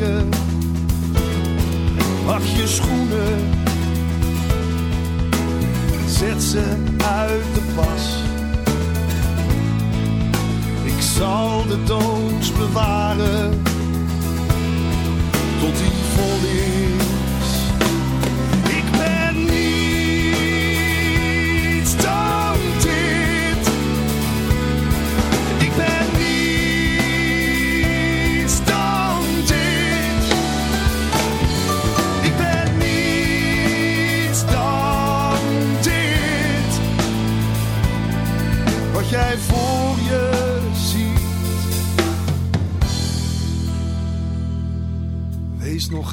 Mag Pak je schoenen, zet ze uit de pas. Ik zal de doos bewaren tot die volle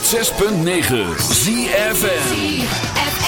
106.9 ZFM.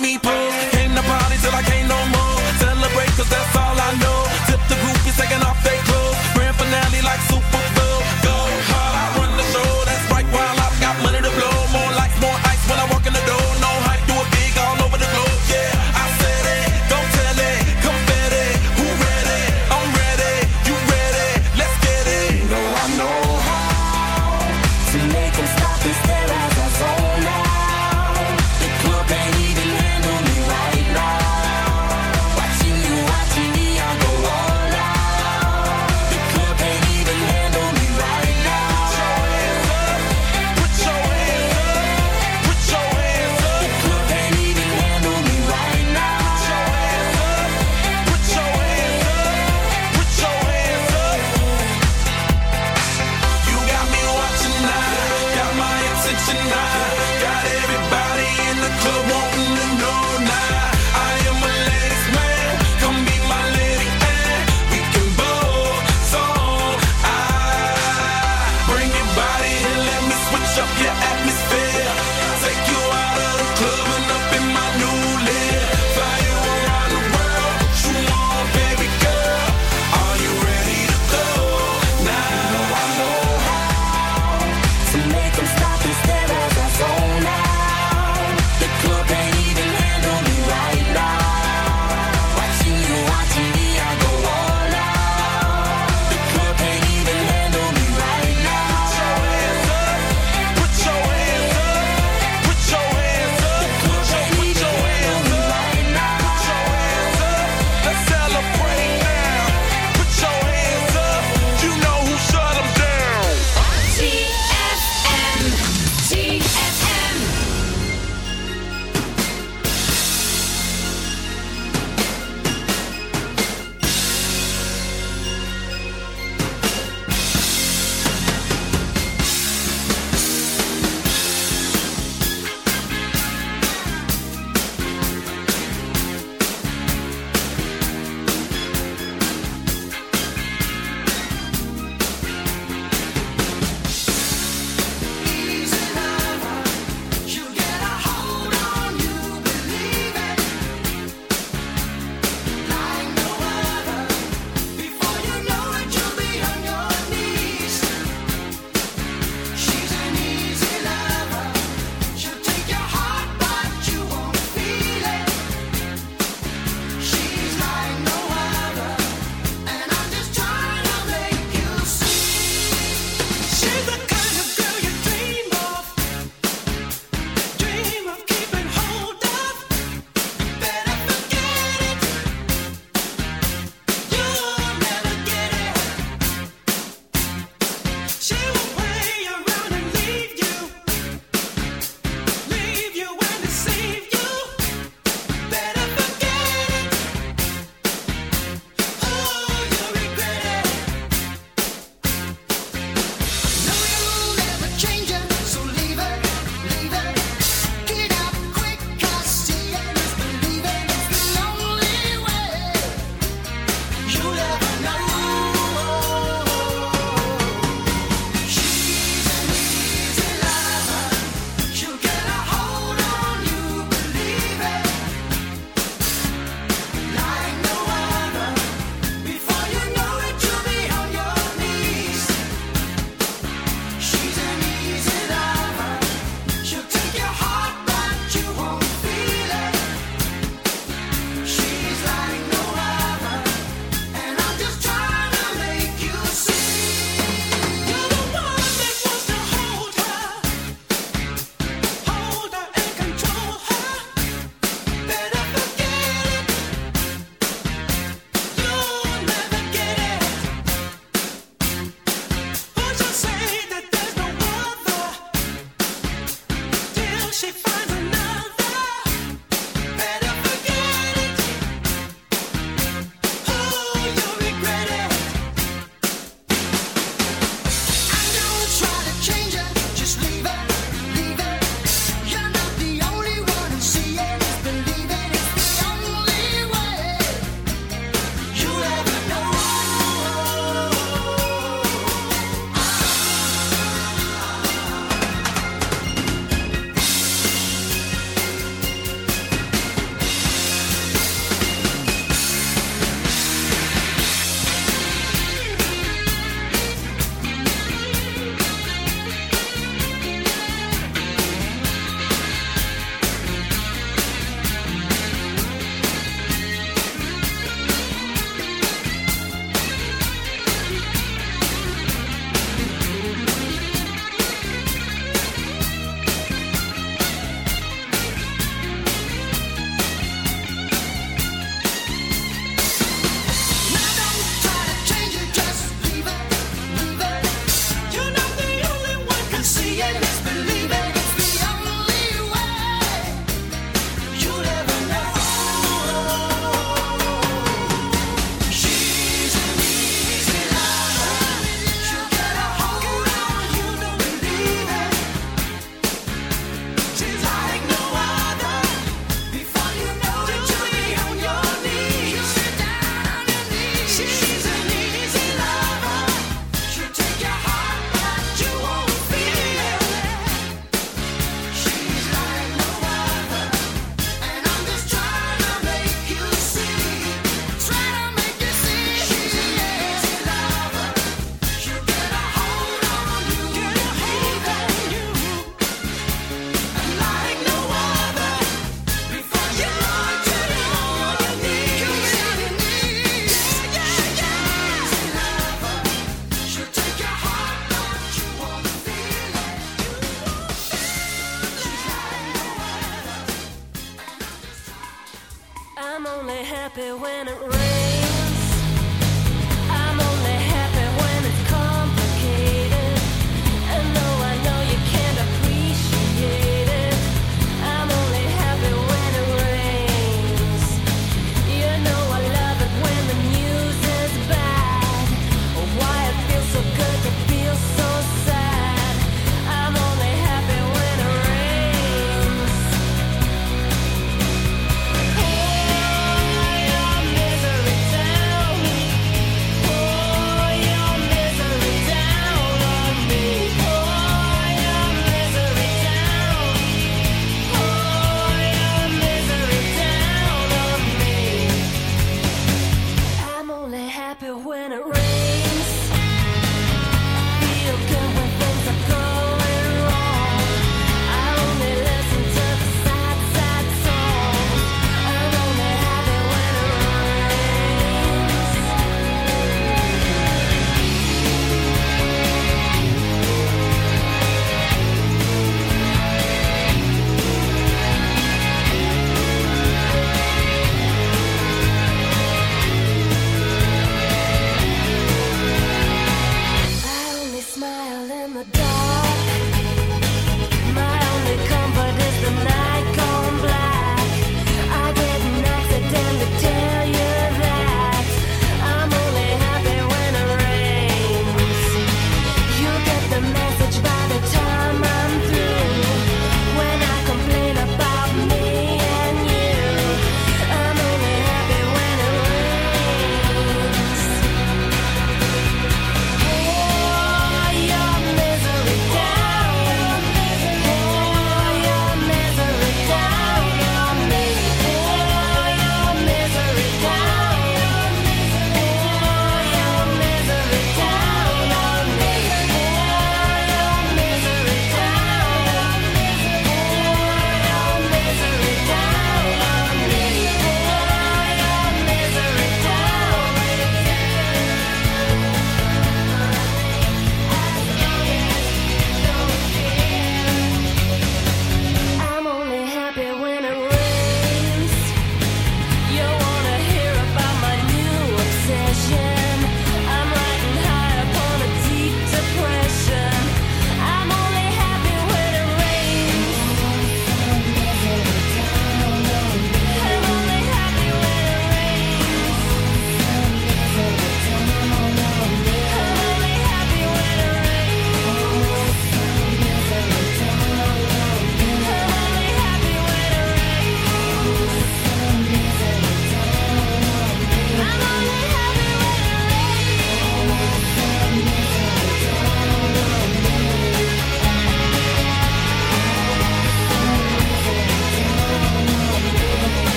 Me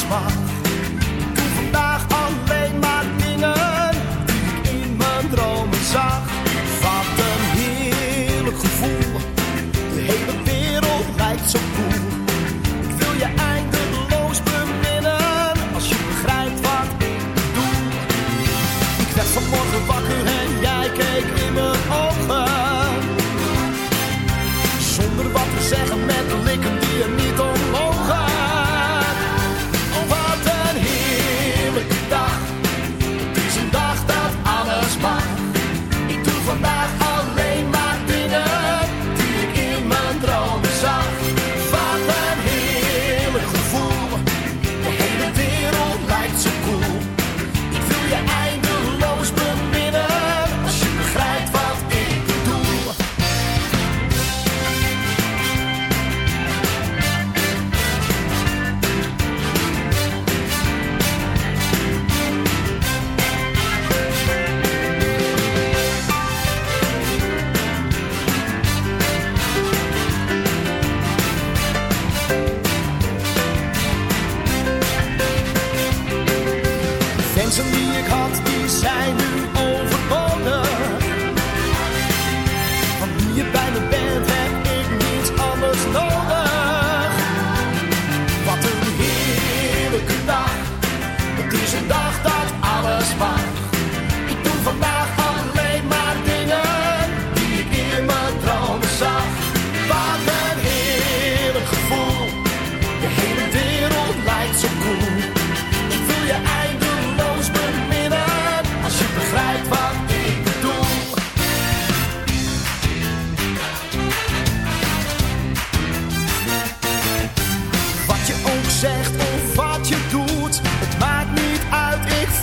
smart.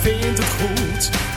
vindt het goed.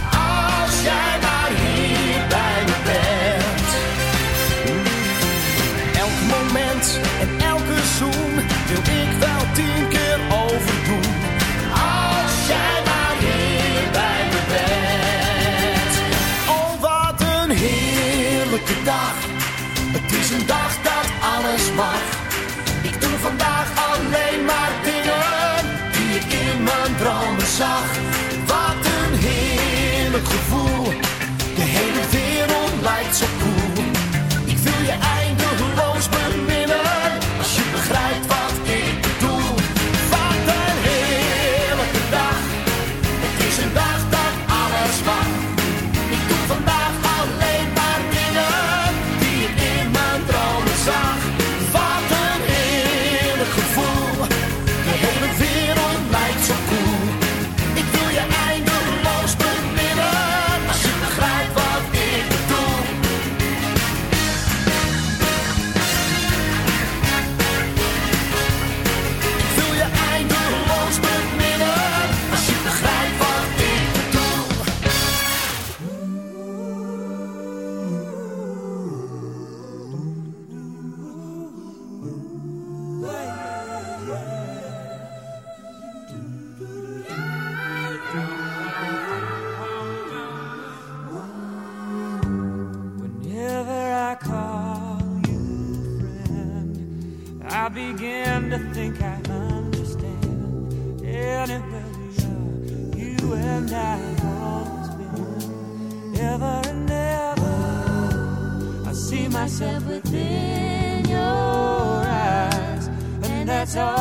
step within your eyes, and that's all.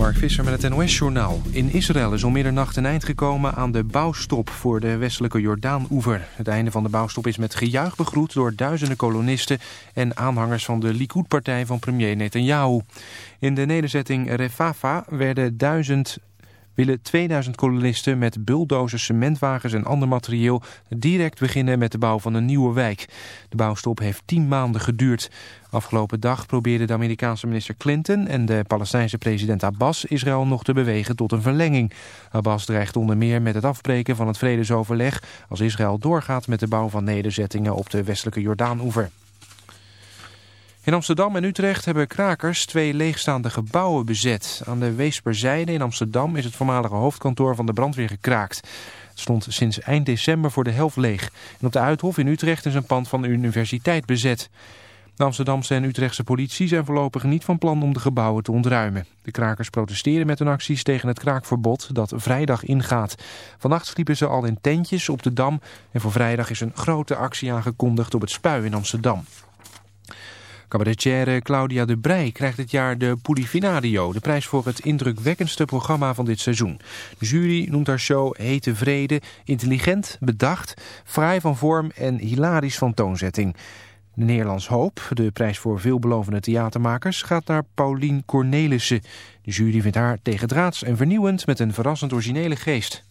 Mark Visser met het NOS-journaal. In Israël is om middernacht een eind gekomen aan de bouwstop voor de westelijke Jordaan-oever. Het einde van de bouwstop is met gejuich begroet door duizenden kolonisten en aanhangers van de Likud-partij van premier Netanyahu. In de nederzetting Refafa werden duizend willen 2000 kolonisten met bulldozers, cementwagens en ander materieel direct beginnen met de bouw van een nieuwe wijk. De bouwstop heeft 10 maanden geduurd. Afgelopen dag probeerden de Amerikaanse minister Clinton en de Palestijnse president Abbas Israël nog te bewegen tot een verlenging. Abbas dreigt onder meer met het afbreken van het vredesoverleg als Israël doorgaat met de bouw van nederzettingen op de westelijke Jordaan-oever. In Amsterdam en Utrecht hebben krakers twee leegstaande gebouwen bezet. Aan de Weesperzijde in Amsterdam is het voormalige hoofdkantoor van de brandweer gekraakt. Het stond sinds eind december voor de helft leeg. En op de Uithof in Utrecht is een pand van de universiteit bezet. De Amsterdamse en Utrechtse politie zijn voorlopig niet van plan om de gebouwen te ontruimen. De krakers protesteren met hun acties tegen het kraakverbod dat vrijdag ingaat. Vannacht sliepen ze al in tentjes op de Dam en voor vrijdag is een grote actie aangekondigd op het Spui in Amsterdam. Cabaretière Claudia de Brij krijgt dit jaar de Polifinario, de prijs voor het indrukwekkendste programma van dit seizoen. De jury noemt haar show hete vrede, intelligent, bedacht, fraai van vorm en hilarisch van toonzetting. De Nederlands Hoop, de prijs voor veelbelovende theatermakers, gaat naar Paulien Cornelissen. De jury vindt haar tegendraads en vernieuwend met een verrassend originele geest.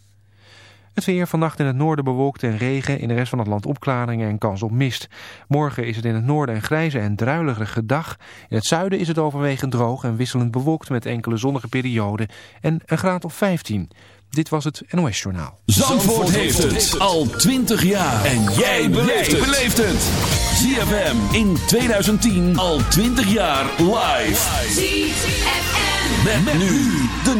Het weer vannacht in het noorden bewolkt en regen. In de rest van het land opklaringen en kans op mist. Morgen is het in het noorden een grijze en druilerige dag. In het zuiden is het overwegend droog en wisselend bewolkt met enkele zonnige perioden. En een graad of 15. Dit was het NOS Journaal. Zandvoort, heeft het al 20 jaar. En jij beleeft het. ZFM in 2010 al 20 jaar live. ZFM. Met, nu de